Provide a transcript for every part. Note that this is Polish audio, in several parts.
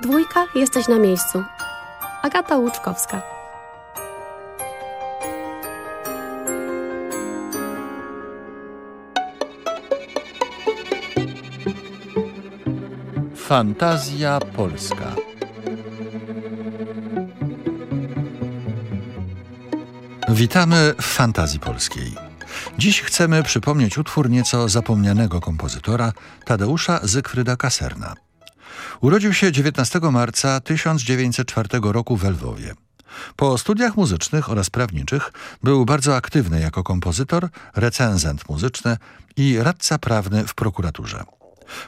Dwójka, jesteś na miejscu. Agata Łuczkowska. Fantazja Polska. Witamy w Fantazji Polskiej. Dziś chcemy przypomnieć utwór nieco zapomnianego kompozytora Tadeusza Zygfryda Kaserna. Urodził się 19 marca 1904 roku w Lwowie. Po studiach muzycznych oraz prawniczych był bardzo aktywny jako kompozytor, recenzent muzyczny i radca prawny w prokuraturze.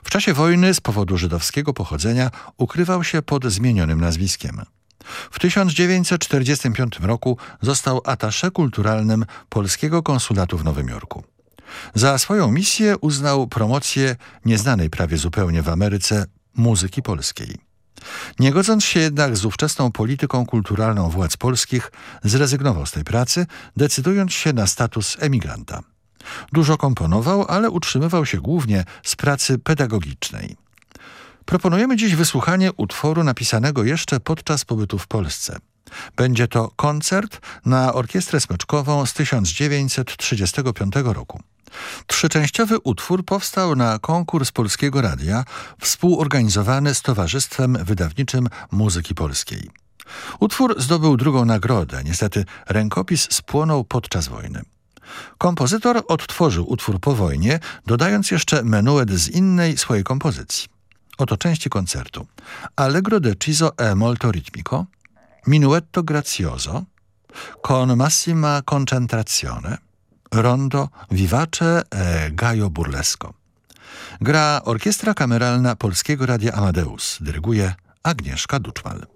W czasie wojny z powodu żydowskiego pochodzenia ukrywał się pod zmienionym nazwiskiem. W 1945 roku został atasze kulturalnym polskiego konsulatu w Nowym Jorku. Za swoją misję uznał promocję nieznanej prawie zupełnie w Ameryce muzyki polskiej. Nie godząc się jednak z ówczesną polityką kulturalną władz polskich, zrezygnował z tej pracy, decydując się na status emigranta. Dużo komponował, ale utrzymywał się głównie z pracy pedagogicznej. Proponujemy dziś wysłuchanie utworu napisanego jeszcze podczas pobytu w Polsce. Będzie to koncert na orkiestrę smyczkową z 1935 roku. Trzyczęściowy utwór powstał na konkurs Polskiego Radia współorganizowany z Towarzystwem Wydawniczym Muzyki Polskiej. Utwór zdobył drugą nagrodę, niestety rękopis spłonął podczas wojny. Kompozytor odtworzył utwór po wojnie, dodając jeszcze menuet z innej swojej kompozycji. Oto części koncertu. Allegro deciso e molto ritmico, minuetto grazioso, con massima concentrazione, rondo vivace e gaio burlesco. Gra Orkiestra Kameralna Polskiego Radia Amadeus. Dyryguje Agnieszka Duczmal.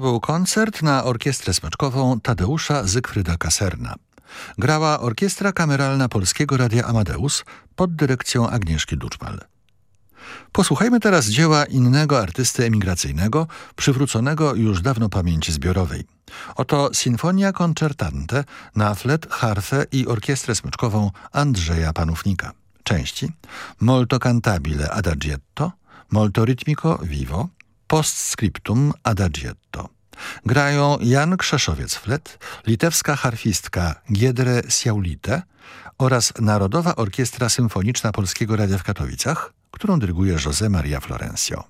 Był koncert na orkiestrę smyczkową Tadeusza Zygfryda Kaserna. Grała Orkiestra Kameralna Polskiego Radia Amadeus pod dyrekcją Agnieszki Duczmal. Posłuchajmy teraz dzieła innego artysty emigracyjnego, przywróconego już dawno pamięci zbiorowej. Oto Sinfonia Concertante na flet, harfę i orkiestrę smyczkową Andrzeja Panównika. Części Molto cantabile adagietto, molto ritmico vivo, postscriptum adagietto. Grają Jan Krzeszowiec flet, litewska harfistka Giedre Siaulite oraz Narodowa Orkiestra Symfoniczna Polskiego Radia w Katowicach, którą dyryguje José Maria Florencio.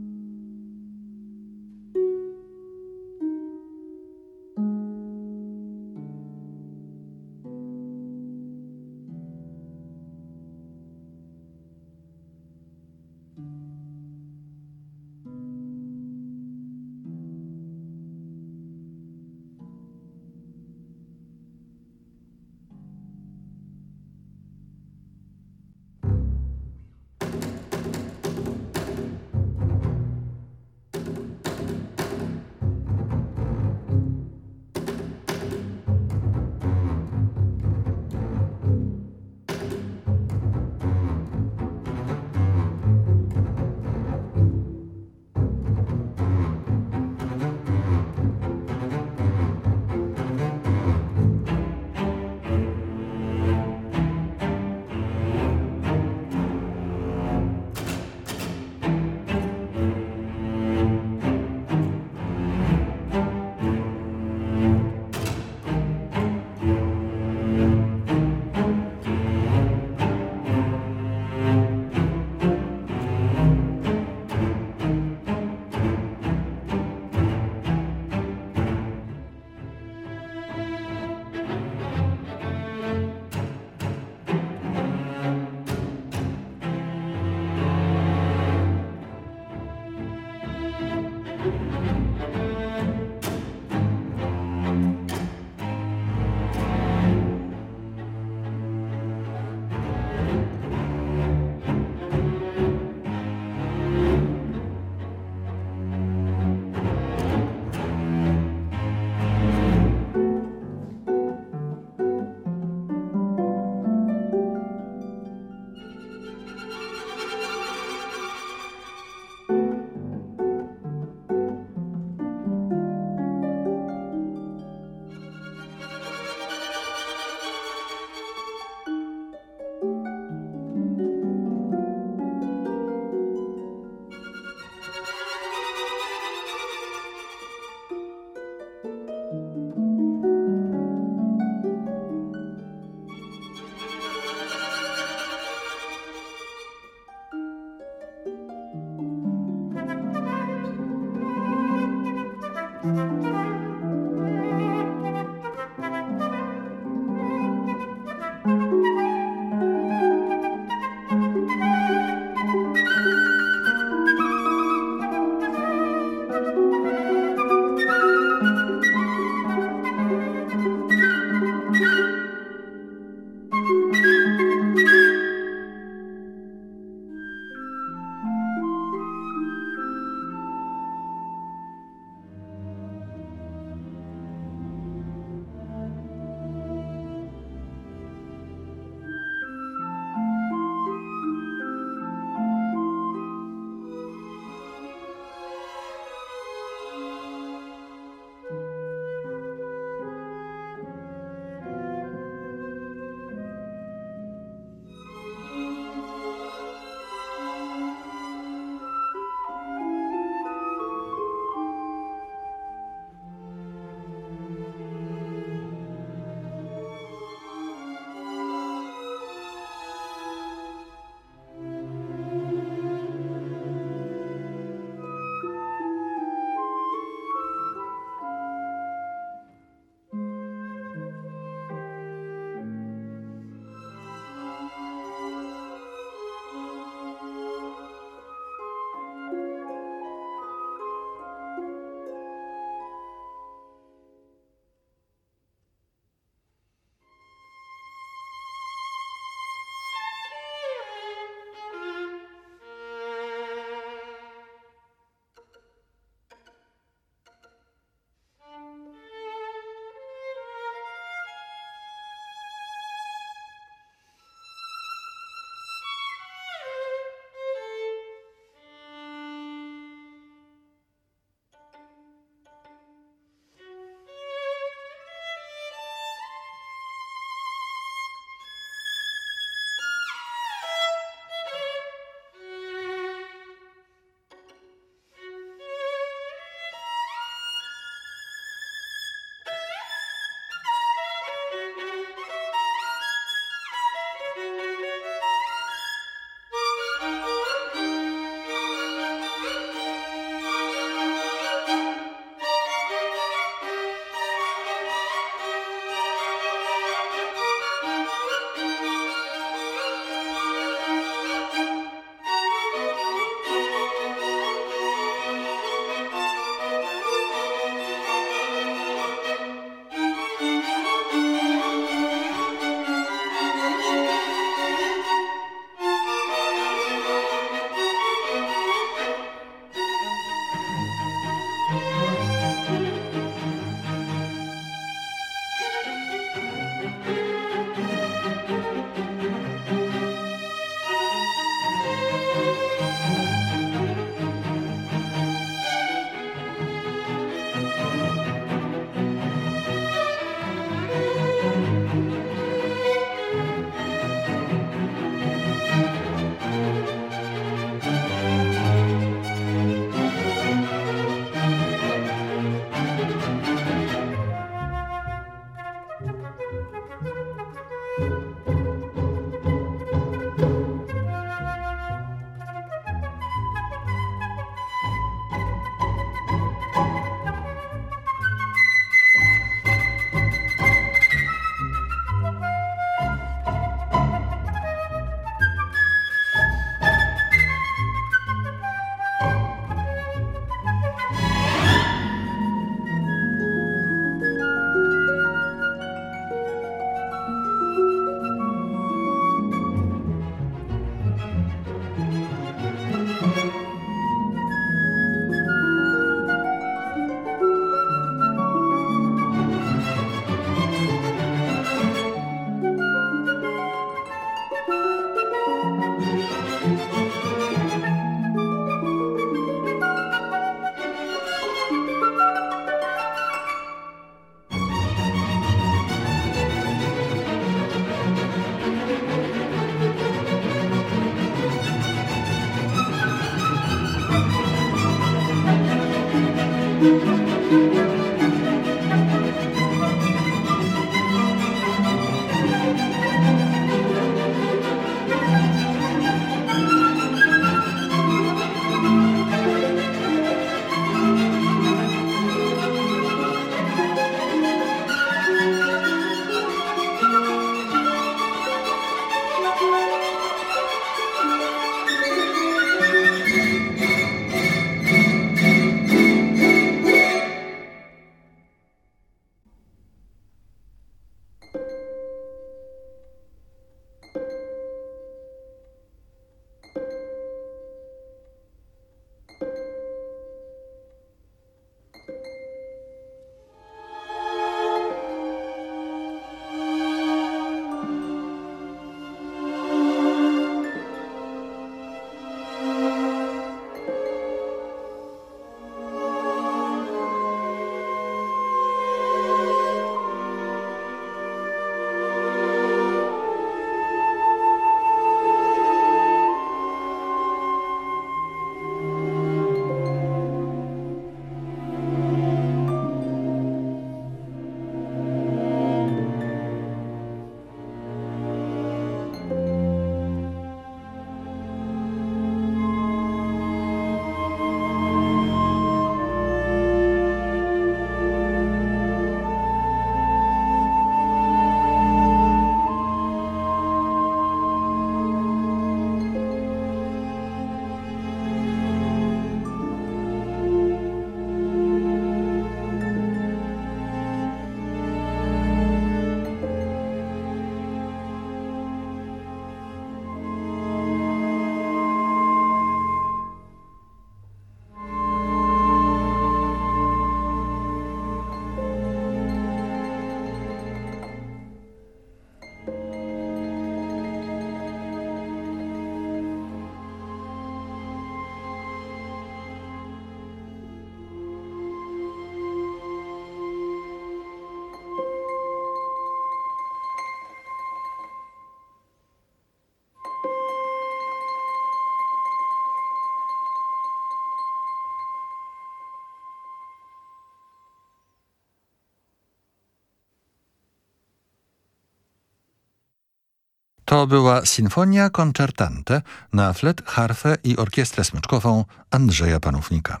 To była Sinfonia Concertante na flet, harfę i orkiestrę smyczkową Andrzeja Panównika.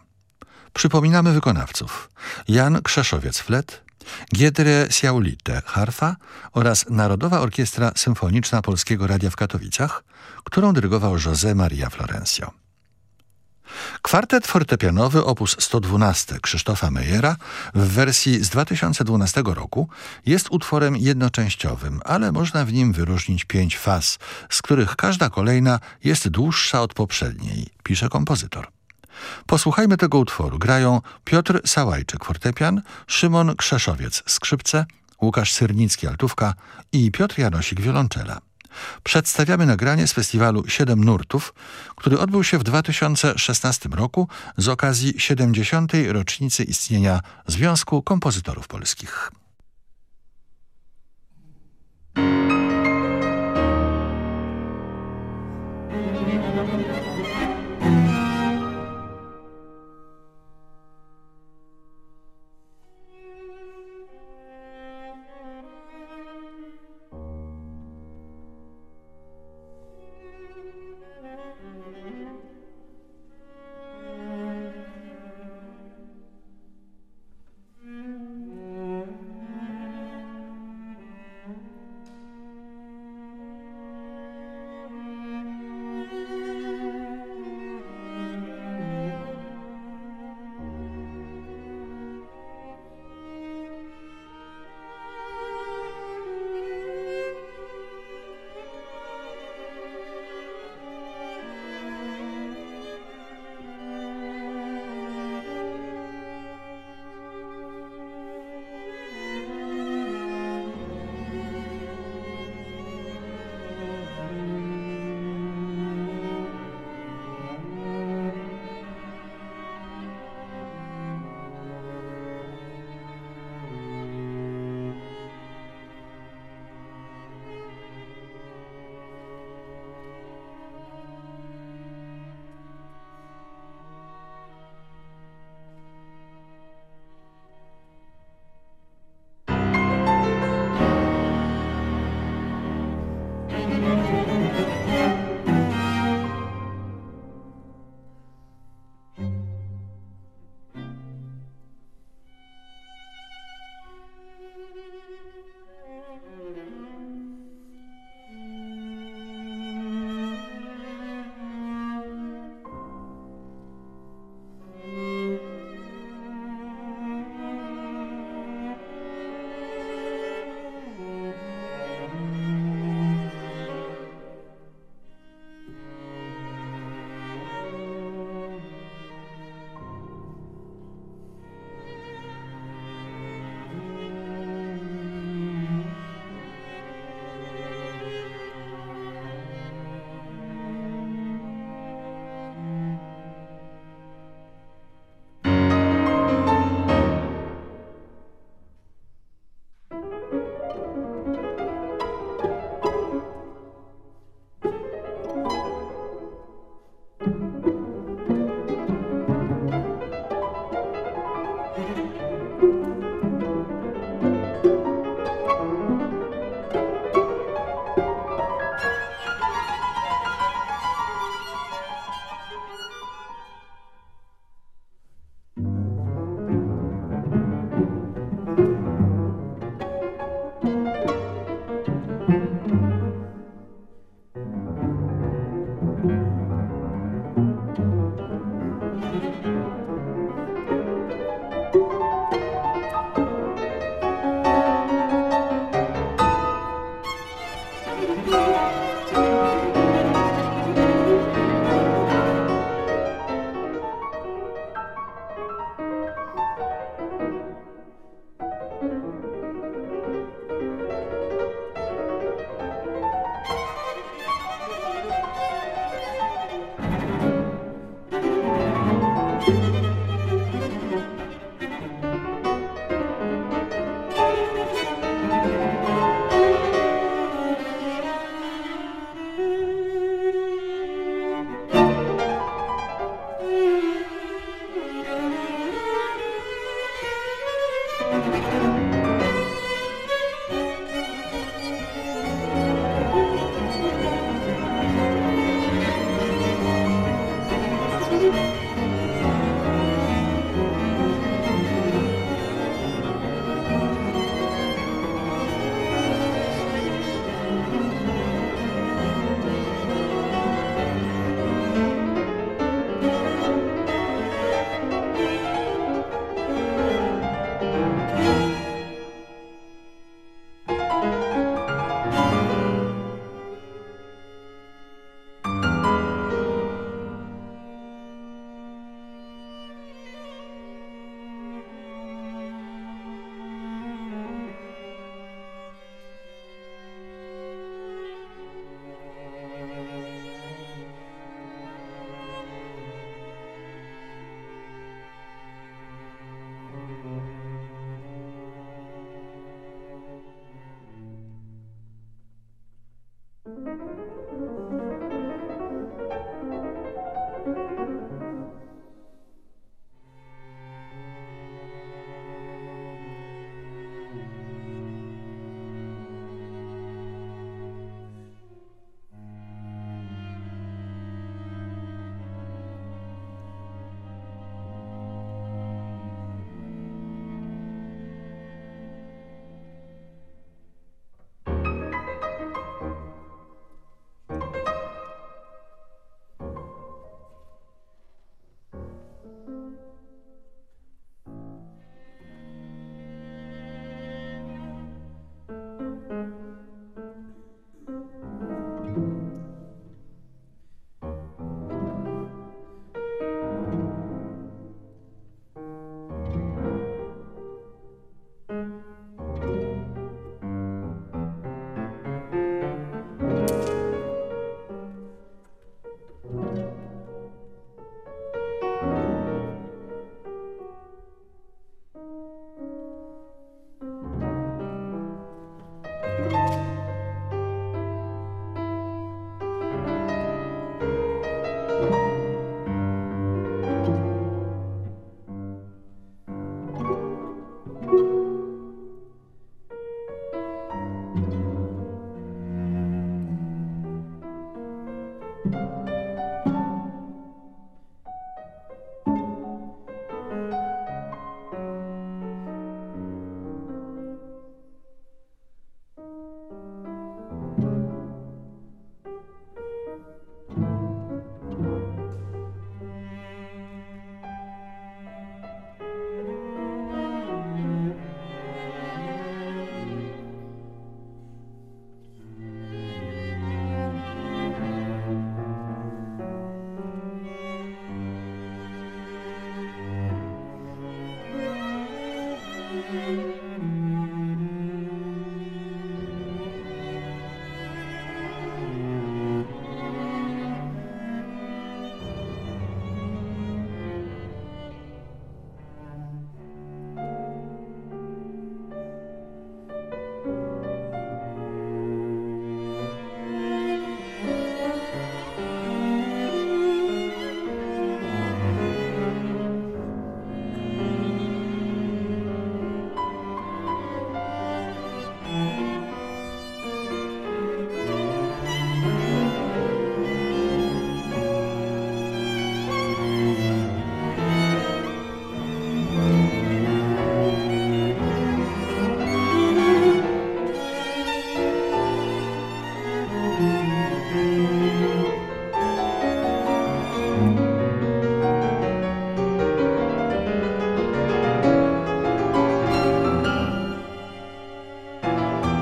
Przypominamy wykonawców. Jan Krzeszowiec flet, Giedre Siaulite harfa oraz Narodowa Orkiestra Symfoniczna Polskiego Radia w Katowicach, którą dyrygował José Maria Florencio. Kwartet fortepianowy op. 112 Krzysztofa Mejera w wersji z 2012 roku jest utworem jednoczęściowym, ale można w nim wyróżnić pięć faz, z których każda kolejna jest dłuższa od poprzedniej, pisze kompozytor. Posłuchajmy tego utworu. Grają Piotr Sałajczyk fortepian, Szymon Krzeszowiec skrzypce, Łukasz Syrnicki altówka i Piotr Janosik wiolonczela. Przedstawiamy nagranie z festiwalu Siedem Nurtów, który odbył się w 2016 roku z okazji 70. rocznicy istnienia Związku Kompozytorów Polskich.